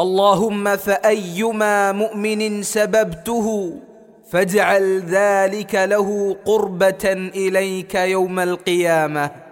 اللهم فأيما مؤمن سببته فاجعل ذلك له قربة إليك يوم القيامة.